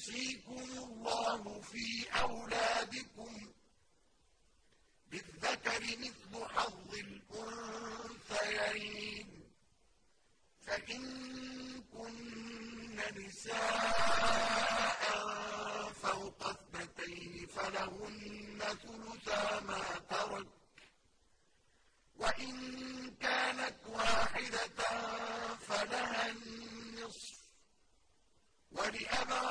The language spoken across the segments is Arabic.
يُوصِيكُمُ اللَّهُ فِي أَوْلَادِكُمْ لِلذَّكَرِ مِثْلُ حَظِّ الْأُنثَيَيْنِ. فَإِن كُنَّ نِسَاءً فَوْقَ اثْنَتَيْنِ فَلَهُنَّ ثُلُثَا مَا تَرَكَ ۖ. وَإِن كَانَتْ وَاحِدَةً فَلَهَا النِّصْفُ ۚ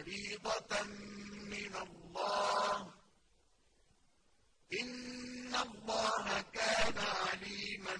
فَرِيضَةً مِّنَ اللَّهِ ۗ. إِنَّ اللَّهَ كَانَ عَلِيمًا